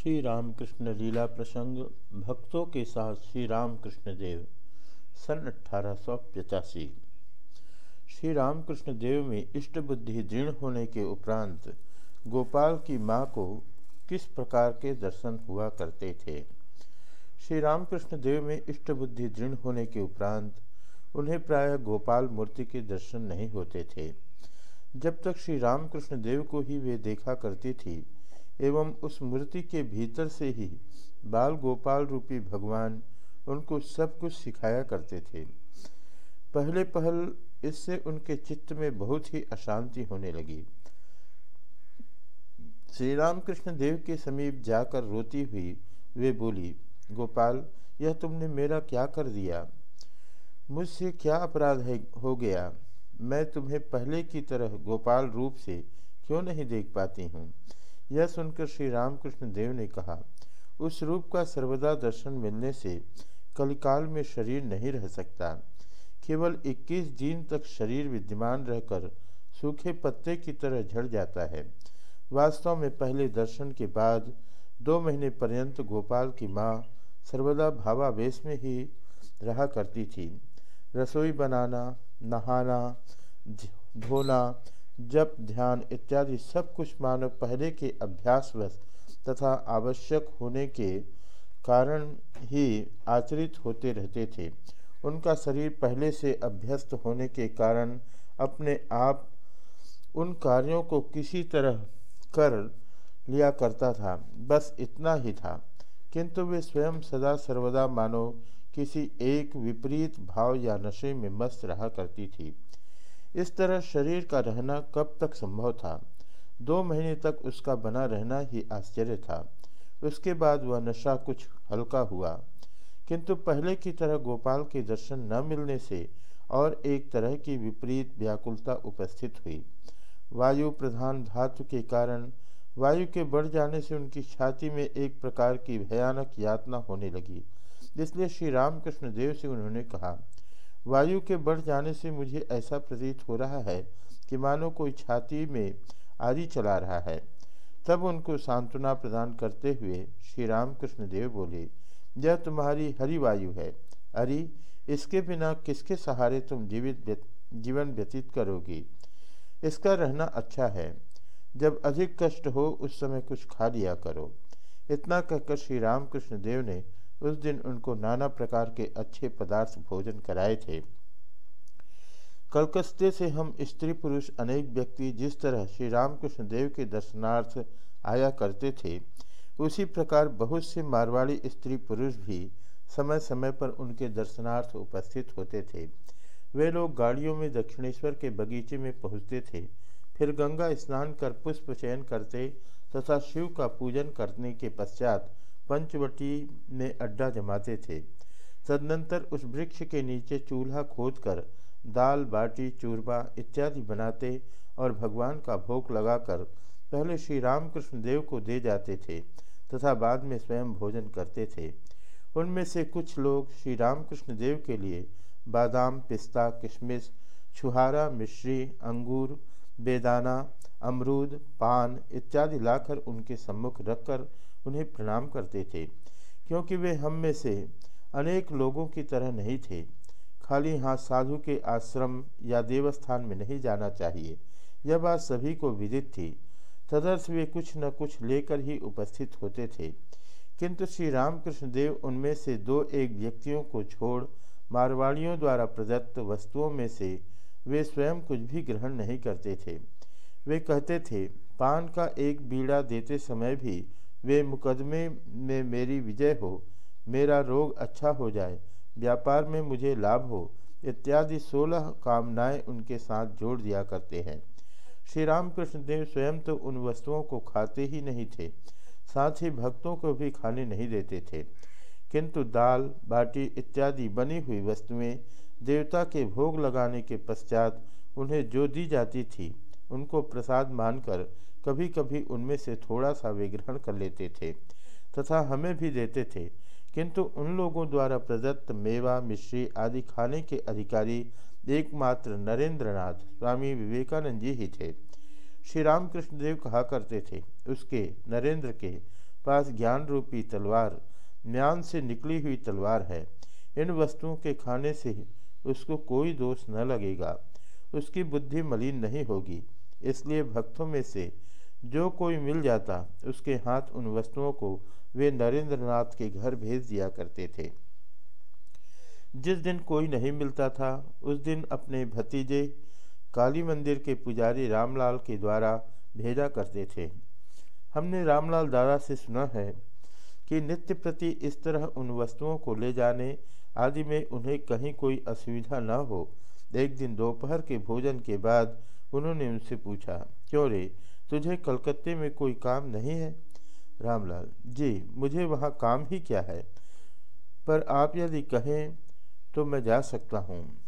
श्री रामकृष्ण लीला प्रसंग, भक्तों के साथ श्री रामकृष्ण देव सन अठारह सौ पचासी। श्री रामकृष्ण देव में इष्ट बुद्धि दृढ़ होने के उपरांत गोपाल की माँ को किस प्रकार के दर्शन हुआ करते थे? श्री रामकृष्ण देव में इष्ट बुद्धि दृढ़ होने के उपरांत उन्हें प्रायः गोपाल मूर्ति के दर्शन नहीं होते थे। जब तक श्री रामकृष्ण देव को ही वे देखा करती थी एवं उस मूर्ति के भीतर से ही बाल गोपाल रूपी भगवान उनको सब कुछ सिखाया करते थे। पहले पहल इससे उनके चित्त में बहुत ही अशांति होने लगी। श्री रामकृष्ण देव के समीप जाकर रोती हुई वे बोली, गोपाल, यह तुमने मेरा क्या कर दिया? मुझसे क्या अपराध है, हो गया? मैं तुम्हें पहले की तरह गोपाल रूप से क्यों नहीं देख पाती हूँ? यह सुनकर श्री रामकृष्ण देव ने कहा, उस रूप का सर्वदा दर्शन मिलने से कलिकाल में शरीर नहीं रह सकता। केवल 21 दिन तक शरीर विद्यमान रहकर सूखे पत्ते की तरह झड़ जाता है। वास्तव में पहले दर्शन के बाद दो महीने पर्यंत गोपाल की माँ सर्वदा भावावेश में ही रहा करती थी। रसोई बनाना, नहाना धोना जप, ध्यान इत्यादि सब कुछ मानव पहले के अभ्यासवश तथा आवश्यक होने के कारण ही आचरित होते रहते थे। उनका शरीर पहले से अभ्यस्त होने के कारण अपने आप उन कार्यों को किसी तरह कर लिया करता था। बस इतना ही था। किंतु वे स्वयं सदा सर्वदा मानो किसी एक विपरीत भाव या नशे में मस्त रहा करती थी। इस तरह शरीर का रहना कब तक संभव था? दो महीने तक उसका बना रहना ही आश्चर्य था। उसके बाद वह नशा कुछ हल्का हुआ। किंतु पहले की तरह गोपाल के दर्शन न मिलने से और एक तरह की विपरीत व्याकुलता उपस्थित हुई। वायु प्रधान धातु के कारण वायु के बढ़ जाने से उनकी छाती में एक प्रकार की भयानक यातना होने लगी इसलिए श्री रामकृष्ण देव से उन्होंने कहा वायु के बढ़ जाने से मुझे ऐसा प्रतीत हो रहा है कि मानो कोई छाती में आदि चला रहा है। तब उनको सांत्वना प्रदान करते हुए श्री रामकृष्ण देव बोले, यह तुम्हारी हरि वायु है। अरे, इसके बिना किसके सहारे तुम जीवित जीवन व्यतीत करोगी? इसका रहना अच्छा है। जब अधिक कष्ट हो, उस समय कुछ खा लिया करो। इतना कहकर श्री रामकृष्ण देव ने उस दिन उनको नाना प्रकार के अच्छे पदार्थ भोजन कराए थे। कलकस्ते से हम स्त्री पुरुष अनेक व्यक्ति जिस तरह श्री रामकृष्ण देव के दर्शनार्थ आया करते थे, उसी प्रकार बहुत से मारवाड़ी स्त्री पुरुष भी समय समय पर उनके दर्शनार्थ उपस्थित होते थे। वे लोग गाड़ियों में दक्षिणेश्वर के बगीचे में पहुँचते थे, फिर गंगा स्नान कर पुष्प चयन करते तथा शिव का पूजन करने के पश्चात पंचवटी में अड्डा जमाते थे। तदनंतर उस वृक्ष के नीचे चूल्हा खोदकर दाल, बाटी, चूरमा इत्यादि बनाते और भगवान का भोग लगाकर पहले श्री रामकृष्ण देव को दे जाते थे तथा बाद में स्वयं भोजन करते थे। उनमें से कुछ लोग श्री रामकृष्ण देव के लिए बादाम, पिस्ता, किशमिश, छुहारा, मिश्री, अंगूर, बेदाना, अमरूद, पान इत्यादि लाकर उनके सम्मुख रखकर उन्हें प्रणाम करते थे, क्योंकि वे हम में से अनेक लोगों की तरह नहीं थे। खाली हाथ साधु के आश्रम या देवस्थान में नहीं जाना चाहिए। यह बात सभी को विदित थी। तदर्थ वे कुछ न कुछ लेकर ही उपस्थित होते थे। किंतु श्री रामकृष्ण देव उनमें से दो एक व्यक्तियों को छोड़ मारवाड़ियों द्वारा प्रदत्त वस्तुओं में से वे स्वयं कुछ भी ग्रहण नहीं करते थे। वे कहते थे, पान का एक बीड़ा देते समय भी वे मुकदमे में मेरी विजय हो, मेरा रोग अच्छा हो जाए, व्यापार में मुझे लाभ हो, इत्यादि सोलह कामनाएँ उनके साथ जोड़ दिया करते हैं। श्री रामकृष्ण देव स्वयं तो उन वस्तुओं को खाते ही नहीं थे, साथ ही भक्तों को भी खाने नहीं देते थे। किंतु दाल, बाटी इत्यादि बनी हुई वस्तुएँ देवता के भोग लगाने के पश्चात उन्हें जो दी जाती थी, उनको प्रसाद मानकर कभी कभी उनमें से थोड़ा सा वे ग्रहण कर लेते थे तथा हमें भी देते थे। किंतु उन लोगों द्वारा प्रदत्त मेवा, मिश्री आदि खाने के अधिकारी एकमात्र नरेंद्रनाथ स्वामी विवेकानंद जी ही थे। श्री रामकृष्ण देव कहा करते थे, उसके, नरेंद्र के पास ज्ञान रूपी तलवार, म्यान से निकली हुई तलवार है। इन वस्तुओं के खाने से उसको कोई दोष न लगेगा। उसकी बुद्धि मलिन नहीं होगी। इसलिए भक्तों में से जो कोई मिल जाता, उसके हाथ उन वस्तुओं को वे नरेंद्र नाथ के घर भेज दिया करते थे। जिस दिन कोई नहीं मिलता था, उस दिन अपने भतीजे काली मंदिर के पुजारी रामलाल के द्वारा भेजा करते थे। हमने रामलाल दादा से सुना है कि नित्य प्रति इस तरह उन वस्तुओं को ले जाने आदि में उन्हें कहीं कोई असुविधा न हो। एक दिन दोपहर के भोजन के बाद उन्होंने उनसे पूछा, क्यों रे? तुझे कलकत्ते में कोई काम नहीं है? रामलाल, जी, मुझे वहाँ काम ही क्या है? पर आप यदि कहें तो मैं जा सकता हूँ।